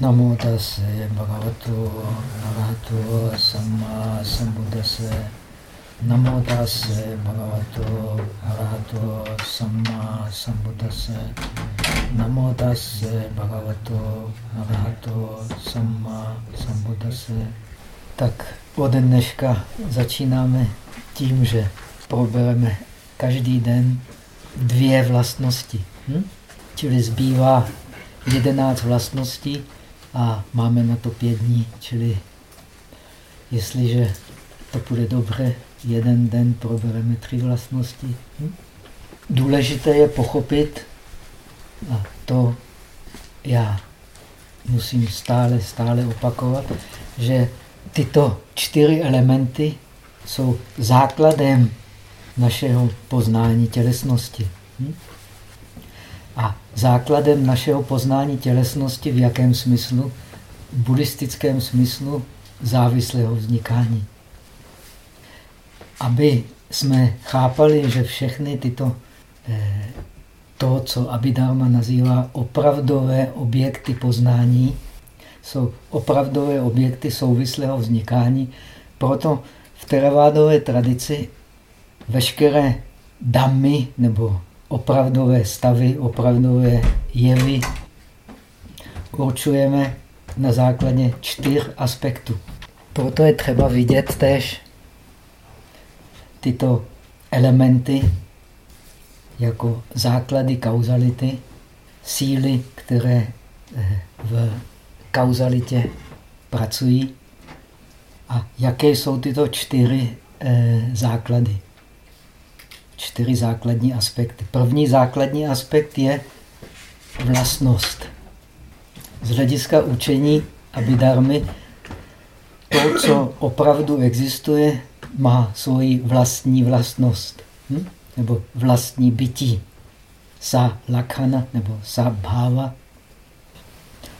Namo tase bhagavato arahato samma sambuddhase. Namo tase bhagavato arahato samma sambuddhase. Namo tase bhagavato arahato samma sambuddhase. Tak ode dneška začínáme tím, že probereme každý den dvě vlastnosti. Hm? Čili zbývá jedenáct vlastností a máme na to pět dní, čili jestliže to bude dobře, jeden den probereme tři vlastnosti. Hm? Důležité je pochopit, a to já musím stále, stále opakovat, že tyto čtyři elementy jsou základem našeho poznání tělesnosti. Hm? A základem našeho poznání tělesnosti v jakém smyslu? V buddhistickém smyslu závislého vznikání. Aby jsme chápali, že všechny tyto, eh, to, co Abhidharma nazývá opravdové objekty poznání, jsou opravdové objekty souvislého vznikání. Proto v teravádové tradici veškeré damy nebo opravdové stavy, opravdové jevy určujeme na základě čtyř aspektů. Proto je třeba vidět též tyto elementy jako základy kauzality, síly, které eh, v kauzalitě pracují a jaké jsou tyto čtyři eh, základy čtyři základní aspekty. První základní aspekt je vlastnost. Z hlediska učení Abhidharmy to, co opravdu existuje, má svoji vlastní vlastnost. Hm? Nebo vlastní bytí. Sa lakhana nebo sa bhava.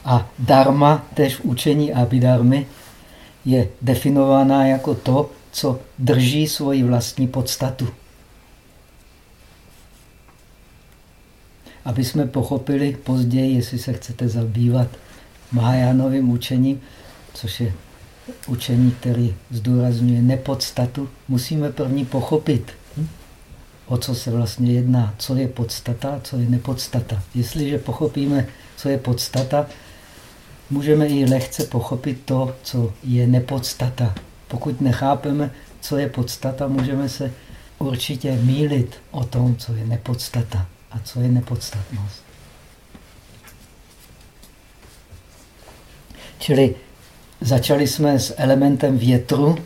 A dharma, tež v učení Abhidharmy, je definována jako to, co drží svoji vlastní podstatu. Aby jsme pochopili později, jestli se chcete zabývat Mahajánovým učením, což je učení, který zdůrazňuje nepodstatu, musíme první pochopit, o co se vlastně jedná, co je podstata, co je nepodstata. Jestliže pochopíme, co je podstata, můžeme i lehce pochopit to, co je nepodstata. Pokud nechápeme, co je podstata, můžeme se určitě mílit o tom, co je nepodstata a co je nepodstatnost. Čili začali jsme s elementem větru,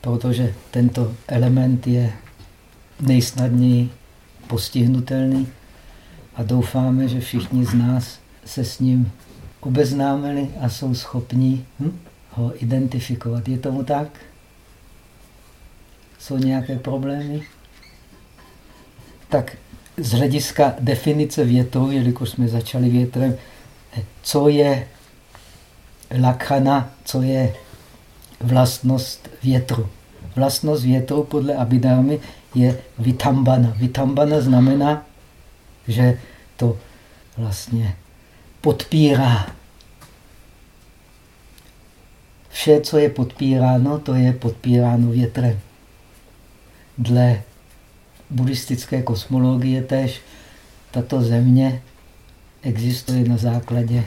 protože tento element je nejsnadněji postihnutelný a doufáme, že všichni z nás se s ním obeznámili a jsou schopni hm, ho identifikovat. Je tomu tak? Jsou nějaké problémy? Tak z hlediska definice větru, jelikož jsme začali větrem, co je lakhana, co je vlastnost větru. Vlastnost větru podle Abhidharmy je vitambana. Vitambana znamená, že to vlastně podpírá. Vše, co je podpíráno, to je podpíráno větrem. Dle buddhistické kosmologie tež tato země existuje na základě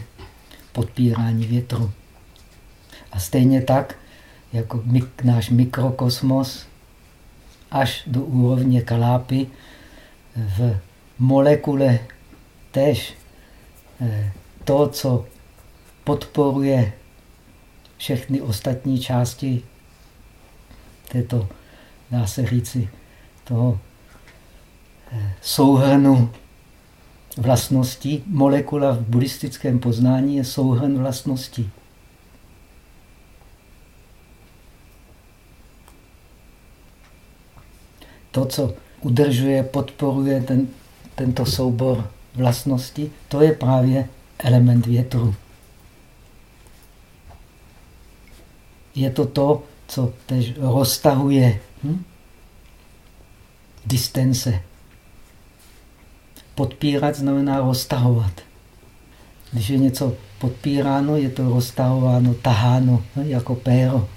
podpírání větru. A stejně tak, jako mik, náš mikrokosmos, až do úrovně kalápy, v molekule tež eh, to, co podporuje všechny ostatní části této, dá se říci, toho souhrnu vlastností. Molekula v buddhistickém poznání je souhrn vlastností. To, co udržuje, podporuje ten, tento soubor vlastností, to je právě element větru. Je to to, co tež roztahuje hm? distance. Podpírat znamená roztahovat. Když je něco podpíráno, je to roztahováno, taháno, no, jako péro.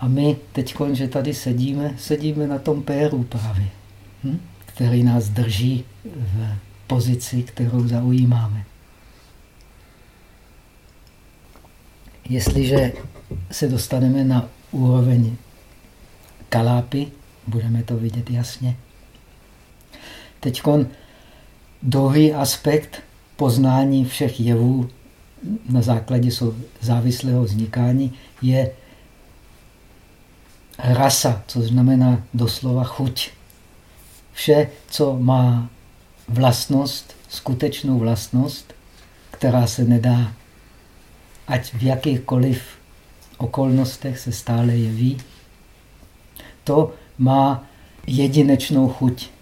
A my teď, že tady sedíme, sedíme na tom péru právě, hm? který nás drží v pozici, kterou zaujímáme. Jestliže se dostaneme na úroveň kalápy, budeme to vidět jasně. Teď druhý aspekt poznání všech jevů na základě závislého vznikání je rasa, co znamená doslova chuť. Vše, co má vlastnost, skutečnou vlastnost, která se nedá, ať v jakýchkoliv okolnostech se stále jeví, to má jedinečnou chuť.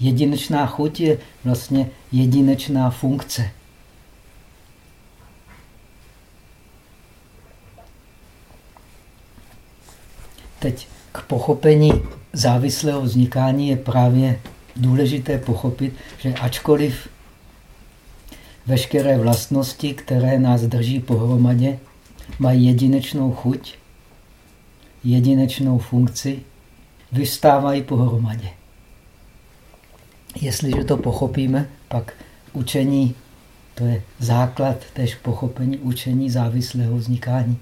Jedinečná chuť je vlastně jedinečná funkce. Teď k pochopení závislého vznikání je právě důležité pochopit, že ačkoliv veškeré vlastnosti, které nás drží pohromadě, mají jedinečnou chuť, jedinečnou funkci, vystávají pohromadě. Jestliže to pochopíme, pak učení, to je základ tež pochopení učení závislého vznikání.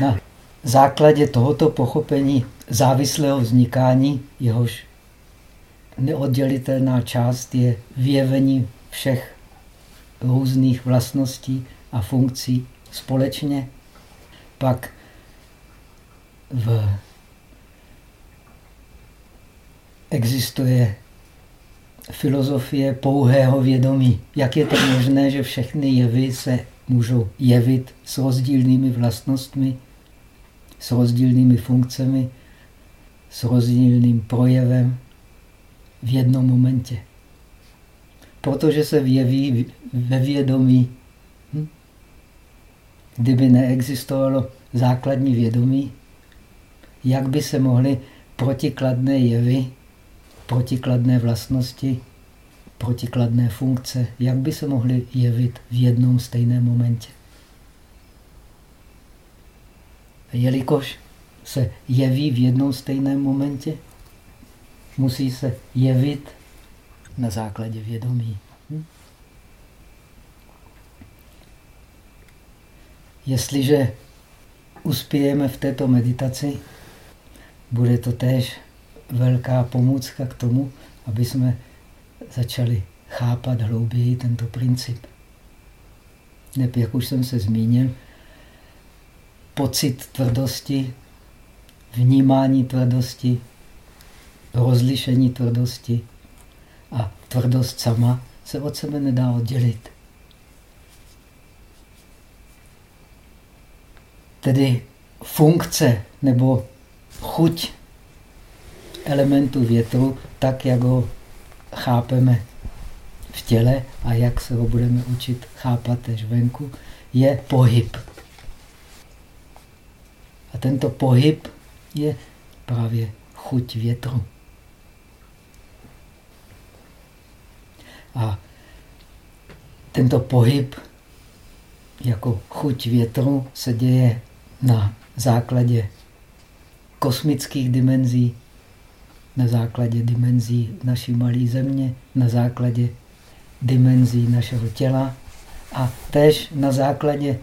Na základě tohoto pochopení závislého vznikání, jehož neoddělitelná část je vyjevení všech různých vlastností a funkcí společně, pak v existuje filozofie pouhého vědomí. Jak je to možné, že všechny jevy se můžou jevit s rozdílnými vlastnostmi, s rozdílnými funkcemi, s rozdílným projevem v jednom momentě. Protože se vyjeví ve vědomí. Hm? Kdyby neexistovalo základní vědomí, jak by se mohly protikladné jevy, protikladné vlastnosti, protikladné funkce, jak by se mohly jevit v jednom stejném momentě. jelikož se jeví v jednom stejném momentě, musí se jevit na základě vědomí. Hm? Jestliže uspějeme v této meditaci, bude to též velká pomůcka k tomu, aby jsme začali chápat hlouběji tento princip. Neb, jak už jsem se zmínil, pocit tvrdosti, vnímání tvrdosti, rozlišení tvrdosti a tvrdost sama se od sebe nedá oddělit. Tedy funkce nebo chuť elementu větru, tak jak ho chápeme v těle a jak se ho budeme učit chápat tež venku, je pohyb. A tento pohyb je právě chuť větru. A tento pohyb jako chuť větru se děje na základě kosmických dimenzí, na základě dimenzí naší malé země, na základě dimenzí našeho těla a tež na základě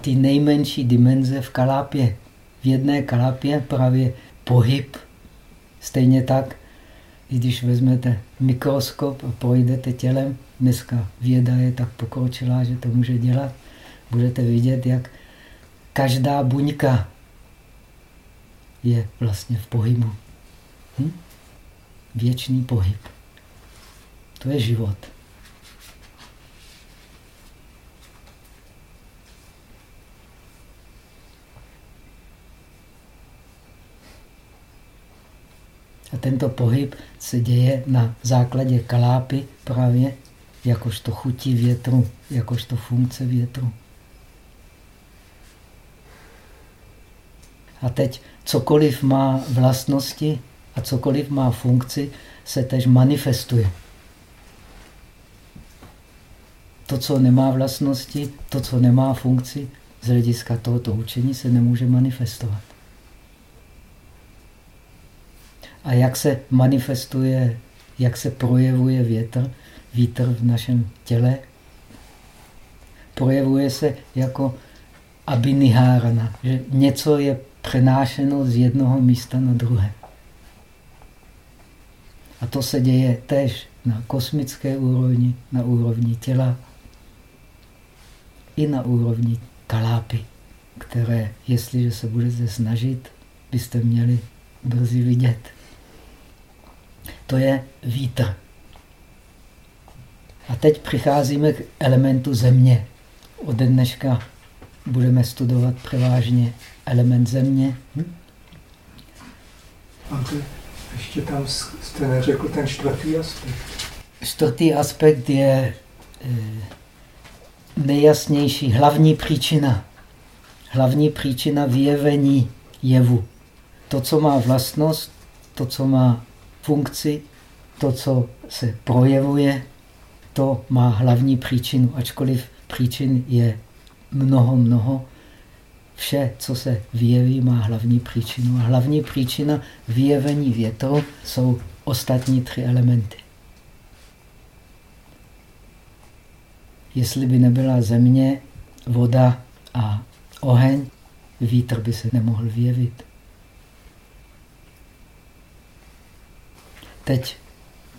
ty nejmenší dimenze v kalápě, v jedné kalapě právě pohyb. Stejně tak, když vezmete mikroskop a projdete tělem, dneska věda je tak pokročilá, že to může dělat, budete vidět, jak každá buňka je vlastně v pohybu. Věčný pohyb. To je život. A tento pohyb se děje na základě kalápy právě jakožto chutí větru, jakožto funkce větru. A teď cokoliv má vlastnosti a cokoliv má funkci, se tež manifestuje. To, co nemá vlastnosti, to, co nemá funkci, z hlediska tohoto učení se nemůže manifestovat. A jak se manifestuje, jak se projevuje větr, vítr v našem těle, projevuje se jako abinihárana, že něco je přenášeno z jednoho místa na druhé. A to se děje tež na kosmické úrovni, na úrovni těla i na úrovni kalápy, které, jestliže se budete snažit, byste měli brzy vidět. To je vítr. A teď přicházíme k elementu země. Ode dneška budeme studovat převážně element země. Hm? A ještě tam jste neřekl ten čtvrtý aspekt. Čtvrtý aspekt je eh, nejjasnější, hlavní příčina. Hlavní příčina vyjevení jevu. To, co má vlastnost, to, co má funkci, to, co se projevuje, to má hlavní příčinu, ačkoliv příčin je mnoho, mnoho. Vše, co se vyjeví, má hlavní příčinu. A hlavní příčina vyjevení větru jsou ostatní tři elementy. Jestli by nebyla země, voda a oheň, vítr by se nemohl vyjevit. Teď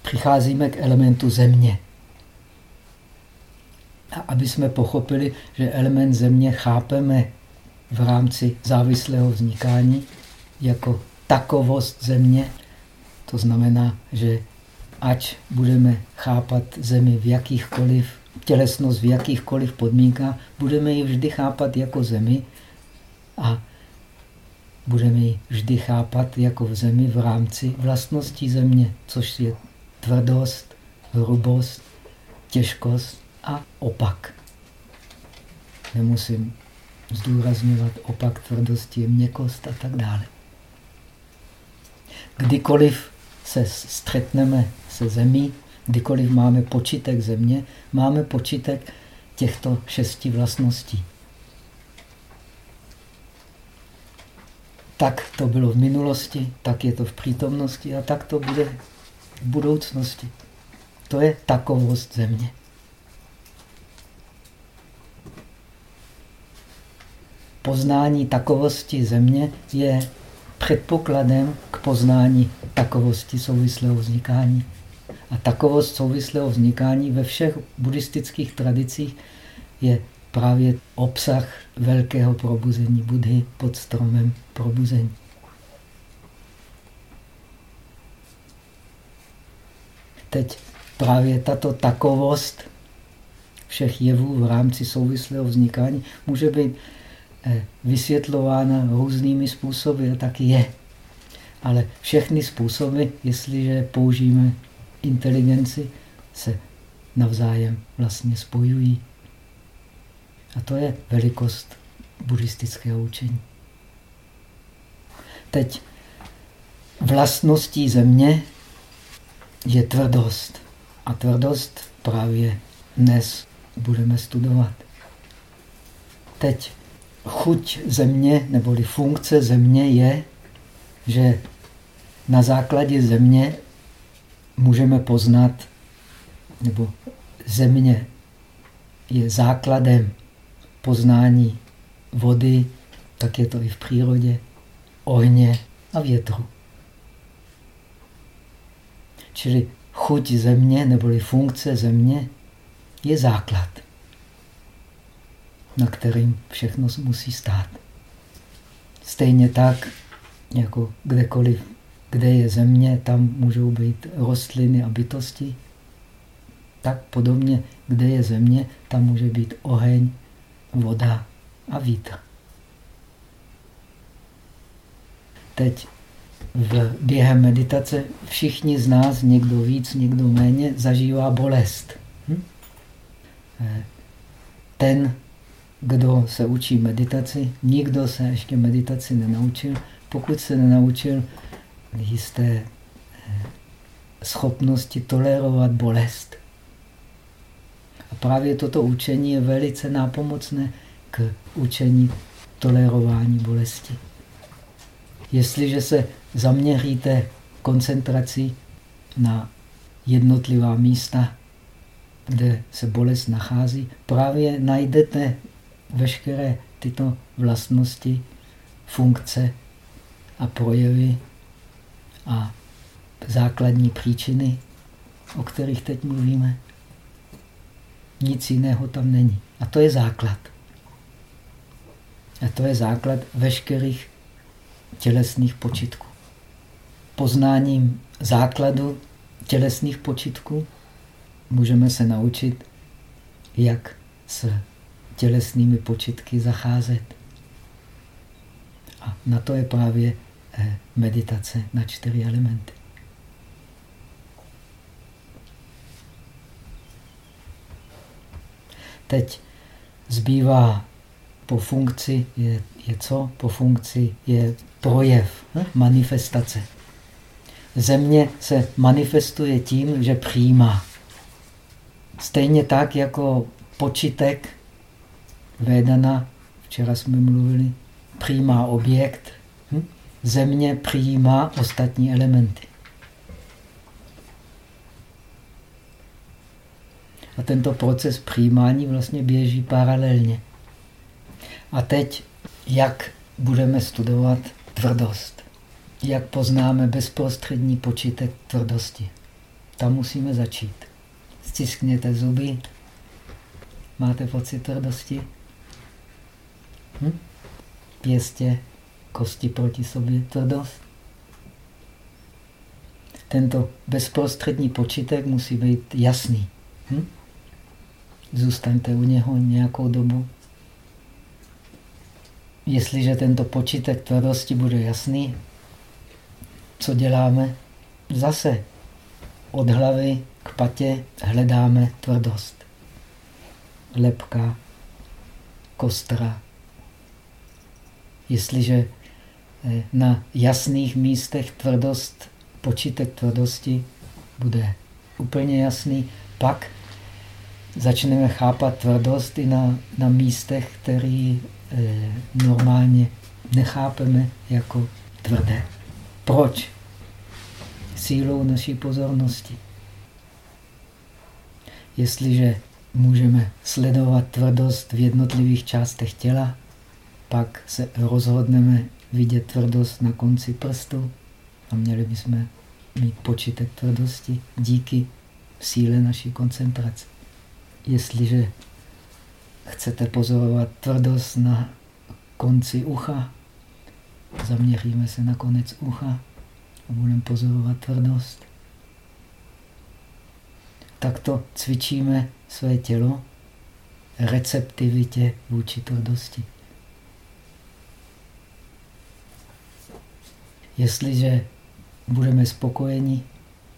přicházíme k elementu země. A aby jsme pochopili, že element země chápeme v rámci závislého vznikání jako takovost země, to znamená, že ať budeme chápat zemi v jakýchkoliv tělesnost v jakýchkoliv podmínkách, budeme ji vždy chápat jako zemi a budeme ji vždy chápat jako v zemi v rámci vlastností země, což je tvrdost, hrubost, těžkost a opak. Nemusím zdůrazňovat opak tvrdosti měkost a tak dále. Kdykoliv se střetneme se zemí, kdykoliv máme počítek země, máme počítek těchto šesti vlastností. Tak to bylo v minulosti, tak je to v přítomnosti a tak to bude v budoucnosti. To je takovost země. Poznání takovosti země je předpokladem k poznání takovosti souvislého vznikání. A takovost souvislého vznikání ve všech buddhistických tradicích je právě obsah velkého probuzení Budhy pod stromem probuzení. Teď právě tato takovost všech jevů v rámci souvislého vznikání může být vysvětlována různými způsoby a taky je. Ale všechny způsoby, jestliže použijeme inteligenci, se navzájem vlastně spojují. A to je velikost buddhistického učení. Teď vlastností země je tvrdost. A tvrdost právě dnes budeme studovat. Teď chuť země, neboli funkce země je, že na základě země můžeme poznat, nebo země je základem poznání vody, tak je to i v přírodě, ohně a větru. Čili chuť země neboli funkce země je základ, na kterým všechno musí stát. Stejně tak, jako kdekoliv kde je země, tam můžou být rostliny a bytosti. Tak podobně, kde je země, tam může být oheň, voda a vítr. Teď v během meditace všichni z nás, někdo víc, někdo méně, zažívá bolest. Hm? Eh, ten, kdo se učí meditaci, nikdo se ještě meditaci nenaučil, pokud se nenaučil jisté eh, schopnosti tolerovat bolest. A právě toto učení je velice nápomocné k učení tolerování bolesti. Jestliže se zaměříte koncentrací na jednotlivá místa, kde se bolest nachází, právě najdete veškeré tyto vlastnosti, funkce a projevy a základní příčiny, o kterých teď mluvíme. Nic jiného tam není. A to je základ. A to je základ veškerých tělesných počitků. Poznáním základu tělesných počitků můžeme se naučit, jak s tělesnými počitky zacházet. A na to je právě eh, meditace na čtyři elementy. Teď zbývá po funkci je, je co? Po funkci je projev, ne? manifestace. Země se manifestuje tím, že přijímá. Stejně tak jako počitek Vedana, včera jsme mluvili, přijímá objekt, hm? země přijímá ostatní elementy. A tento proces přijímání vlastně běží paralelně. A teď, jak budeme studovat tvrdost? Jak poznáme bezprostřední počítek tvrdosti? Tam musíme začít. Stiskněte zuby. Máte pocit tvrdosti? Hm? Pěstě, kosti proti sobě, tvrdost. Tento bezprostřední počítek musí být jasný. Hm? Zůstaňte u něho nějakou dobu. Jestliže tento počítek tvrdosti bude jasný, co děláme? Zase od hlavy k patě hledáme tvrdost. Lepka, kostra. Jestliže eh, na jasných místech tvrdost, počítek tvrdosti bude úplně jasný, pak začneme chápat tvrdost i na, na místech, které eh, normálně nechápeme jako tvrdé. Proč? Sílou naší pozornosti. Jestliže můžeme sledovat tvrdost v jednotlivých částech těla, pak se rozhodneme vidět tvrdost na konci prstu a měli bychom mít počítek tvrdosti díky síle naší koncentrace. Jestliže chcete pozorovat tvrdost na konci ucha, zaměříme se na konec ucha a budeme pozorovat tvrdost. Takto cvičíme své tělo receptivitě vůči tvrdosti. Jestliže budeme spokojeni,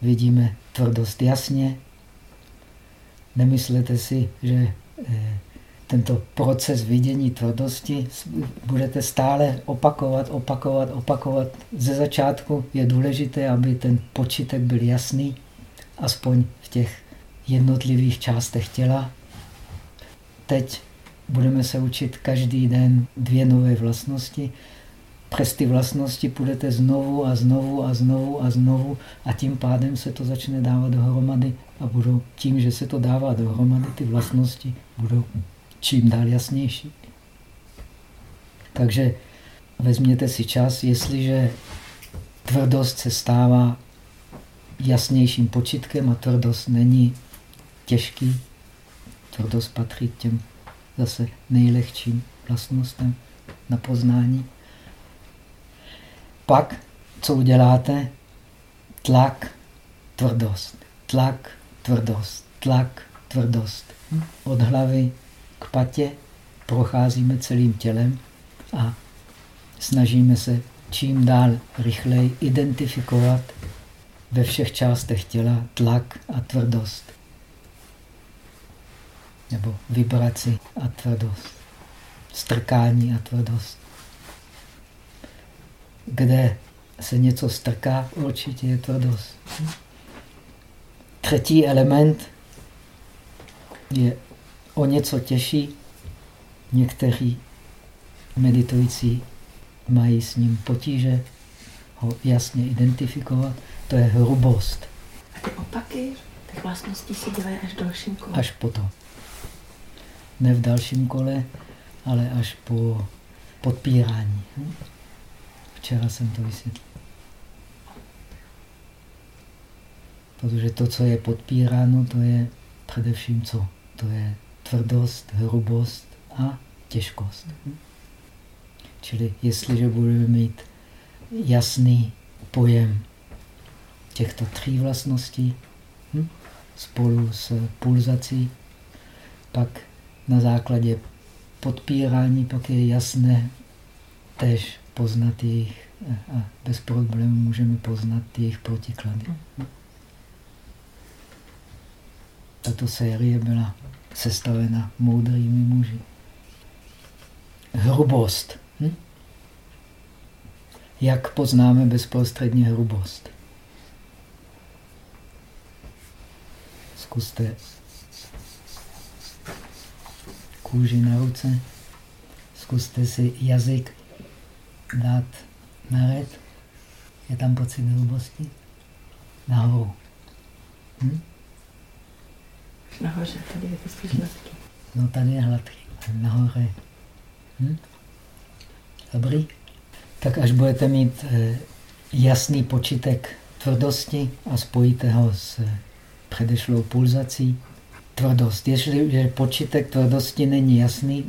vidíme tvrdost jasně, nemyslete si, že eh, tento proces vidění tvrdosti budete stále opakovat, opakovat, opakovat. Ze začátku je důležité, aby ten počítek byl jasný, aspoň v těch jednotlivých částech těla. Teď budeme se učit každý den dvě nové vlastnosti. Přes ty vlastnosti půjdete znovu a znovu a znovu a znovu a tím pádem se to začne dávat dohromady a budou tím, že se to dává dohromady, ty vlastnosti budou čím dál jasnější. Takže vezměte si čas, jestliže tvrdost se stává jasnějším počitkem a tvrdost není těžký, tvrdost patří těm zase nejlehčím vlastnostem na poznání. Pak, co uděláte? Tlak, tvrdost, tlak, tvrdost, tlak, tvrdost. Od hlavy k patě, procházíme celým tělem a snažíme se čím dál rychleji identifikovat ve všech částech těla tlak a tvrdost. Nebo vibraci a tvrdost. strkání a tvrdost. Kde se něco strká, určitě je tvrdost. Třetí element je o něco těžší. Někteří meditující mají s ním potíže ho jasně identifikovat. To je hrubost. A ty opaky těch vlastností se dělají až v dalším kole? Až potom. Ne v dalším kole, ale až po podpírání. Hm? Včera jsem to vysvětlil. Protože to, co je podpíráno, to je především co? To je tvrdost, hrubost a těžkost. Čili jestliže budeme mít jasný pojem těchto tří vlastností hm, spolu s pulzací, pak na základě podpírání pak je jasné tež poznat jejich a bez problémů můžeme poznat jejich protiklady. Tato série byla sestavena moudrými muži. Hrubost. Hm? Jak poznáme bezprostředně hrubost? Zkuste kůži na ruce. Zkuste si jazyk dát na red. Je tam pocit hrubosti? Nahoru. Hm? Nahoře, tady je to spíš hladký. No tady je hladký, nahoře. Hm? Dobrý? Tak až budete mít eh, jasný počítek tvrdosti a spojíte ho s eh, předešlou pulzací, tvrdost. Jestliže počítek tvrdosti není jasný,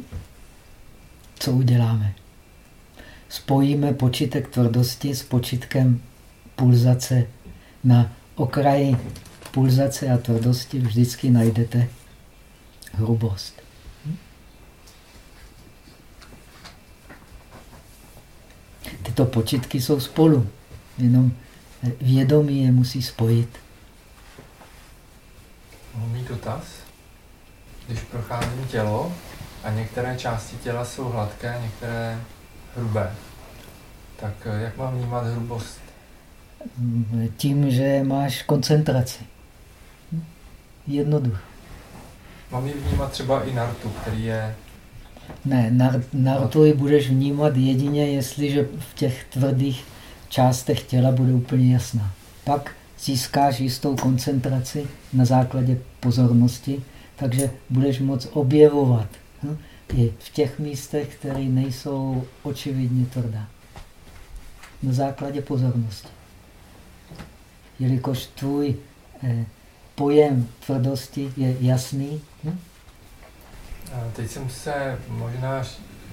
co uděláme? Spojíme počítek tvrdosti s počítkem pulzace na okraji pulzace a tvrdosti vždycky najdete hrubost. Tyto počitky jsou spolu, jenom vědomí je musí spojit. Mohu mít dotaz? Když procházím tělo a některé části těla jsou hladké, některé hrubé, tak eh, jak mám vnímat hrubost? Tím, že máš koncentraci. Jednoduché. Mám ji vnímat třeba i nartu, který je... Ne, nartu ji budeš vnímat jedině, jestliže v těch tvrdých částech těla bude úplně jasná. Pak získáš jistou koncentraci na základě pozornosti, takže budeš moct objevovat hm, i v těch místech, které nejsou očividně tvrdá. Na základě pozornosti. Jelikož tvůj eh, pojem tvrdosti je jasný. Hm? Teď jsem se, možná,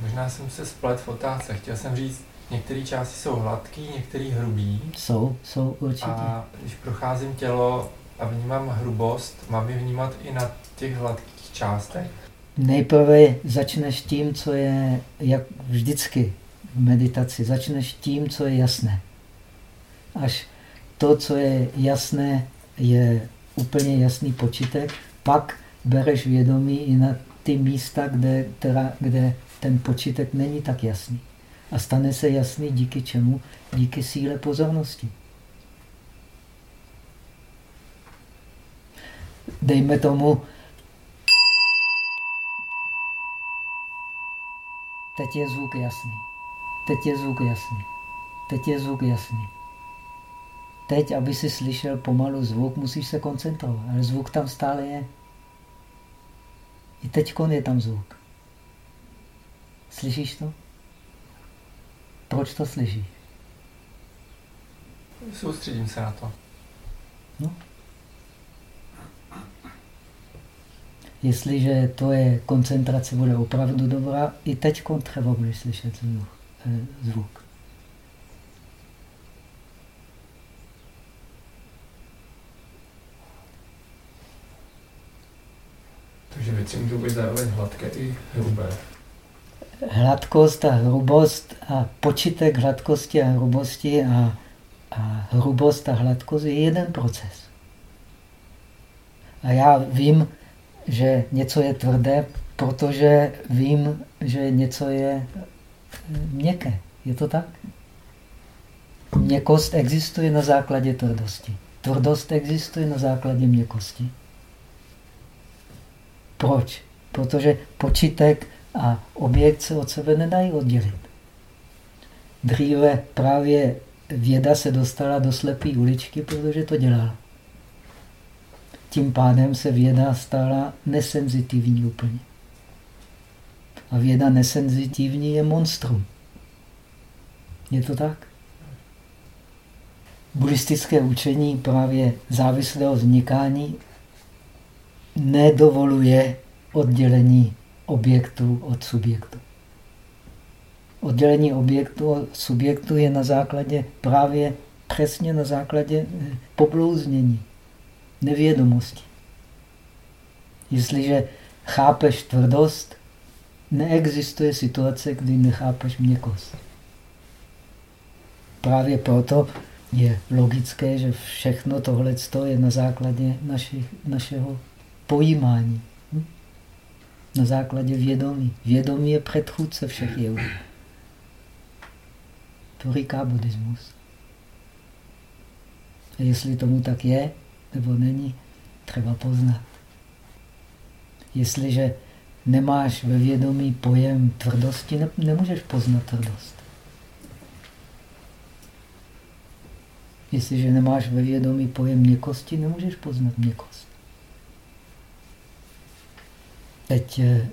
možná jsem se splet v otázce. Chtěl jsem říct, některé části jsou hladký, některé hrubý. Jsou, jsou určitě. A když procházím tělo a vnímám hrubost, mám ji vnímat i na těch hladkých částech? Nejprve začneš tím, co je, jak vždycky v meditaci, začneš tím, co je jasné. Až to, co je jasné, je úplně jasný počítek, pak bereš vědomí i na ty místa, kde, teda, kde ten počítek není tak jasný. A stane se jasný díky čemu? Díky síle pozornosti. Dejme tomu, teď je zvuk jasný. Teď je zvuk jasný. Teď je zvuk jasný. Teď, aby si slyšel pomalu zvuk, musíš se koncentrovat, ale zvuk tam stále je. I teď je tam zvuk. Slyšíš to? Proč to slyšíš? Soustředím se na to. No. Jestliže to je koncentrace bude opravdu dobrá, i teď třeba budeš slyšet zvuk. Eh, zvuk. Takže věci můžou být zároveň hladké i hrubé. Hladkost a hrubost a počítek hladkosti a hrubosti a, a hrubost a hladkost je jeden proces. A já vím, že něco je tvrdé, Protože vím, že něco je měkké. Je to tak? Měkost existuje na základě tvrdosti. Tvrdost existuje na základě měkosti. Proč? Protože počítek a objekt se od sebe nedají oddělit. Dříve právě věda se dostala do slepé uličky, protože to dělala. Tím pádem se věda stala nesenzitivní úplně. A věda nesenzitivní je monstrum. Je to tak? Buddhistické učení právě závislého vznikání nedovoluje oddělení objektu od subjektu. Oddělení objektu od subjektu je na základě právě přesně na základě eh, poblouznění, nevědomosti. Jestliže chápeš tvrdost, neexistuje situace, kdy nechápeš měkost. Právě proto je logické, že všechno tohle je na základě našich, našeho pojímání. Hm? Na základě vědomí. Vědomí je předchůdce všech jevů. To říká buddhismus. A jestli tomu tak je, nebo není, třeba poznat. Jestliže nemáš ve vědomí pojem tvrdosti, ne, nemůžeš poznat tvrdost. Jestliže nemáš ve vědomí pojem měkosti, nemůžeš poznat měkost. Teď eh,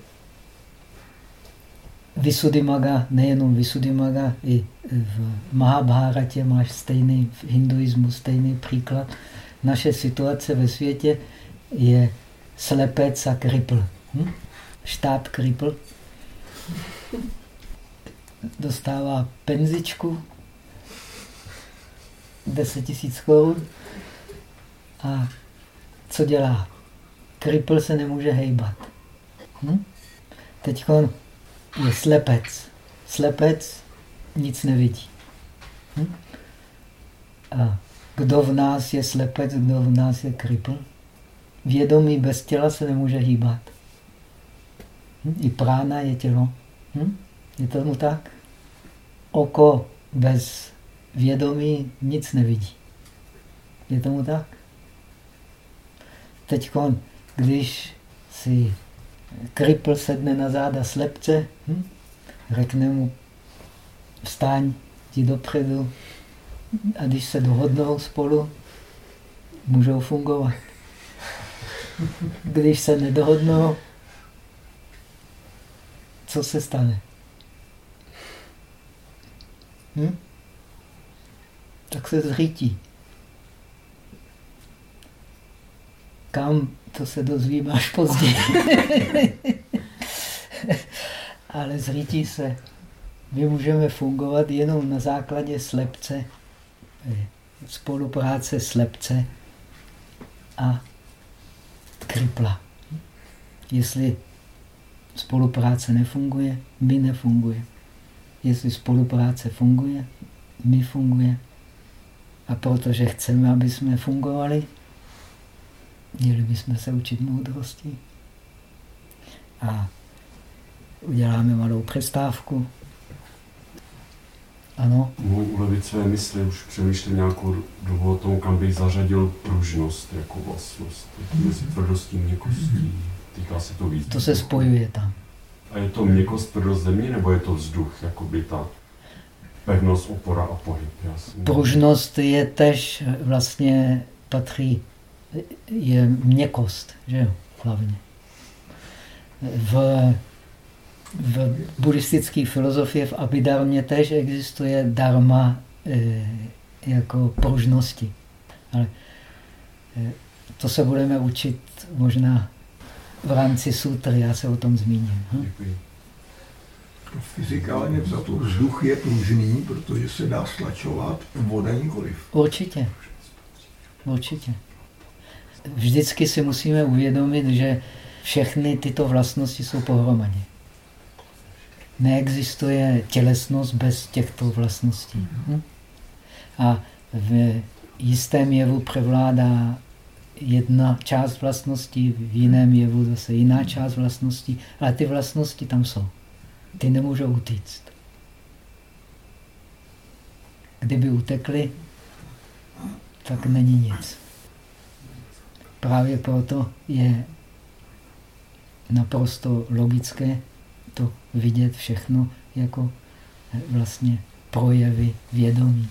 Visuddhimaga, nejenom Visuddhimaga, i v Mahabharatě máš stejný, v hinduismu stejný příklad. Naše situace ve světě je slepec a kripl. Hm? Štát kripl dostává penzičku 10 tisíc korun a co dělá? Kripl se nemůže hejbat. Hm? Teď je slepec. Slepec nic nevidí. Hm? A kdo v nás je slepec, kdo v nás je kripl? Vědomí bez těla se nemůže hýbat. Hm? I prána je tělo. Hm? Je tomu tak? Oko bez vědomí nic nevidí. Je tomu tak? Teď, když si kripl sedne na záda slepce, hm? řekne mu, vstaň, ti dopředu. A když se dohodnou spolu, můžou fungovat. Když se nedohodnou, co se stane? Hm? Tak se zřítí. Kam, to se dozvím až později. Ale zřítí se. My můžeme fungovat jenom na základě slepce, spolupráce slepce a kripla. Jestli spolupráce nefunguje, my nefunguje. Jestli spolupráce funguje, my funguje. A protože chceme, aby jsme fungovali, měli bychom se učit moudrosti. A uděláme malou přestávku. Ano. Mohu ulevit své mysli, už přemýšlím nějakou dobu o tom, kam bych zařadil pružnost jako vlastnost. Mezi tvrdostí, měkkostí. Týká se to víc. To se spojuje tam. A je to měkkost tvrdost země, nebo je to vzduch, jako by ta pevnost, opora a pohyb? Jasný. Pružnost je tež vlastně patří, je měkkost, že jo, hlavně. V v buddhistické filozofii v Abhidharmě tež existuje dharma e, jako pružnosti. Ale e, to se budeme učit možná v rámci sutry, já se o tom zmíním. Hm? Fyzikálně za to vzduch je pružný, protože se dá stlačovat, voda nikoliv. Určitě. Určitě. Vždycky si musíme uvědomit, že všechny tyto vlastnosti jsou pohromadě neexistuje tělesnost bez těchto vlastností. Hm? A v jistém jevu převládá jedna část vlastnosti, v jiném jevu zase jiná část vlastnosti, ale ty vlastnosti tam jsou. Ty nemůžou utíct. Kdyby utekly, tak není nic. Právě proto je naprosto logické to vidět všechno jako vlastně projevy vědomí.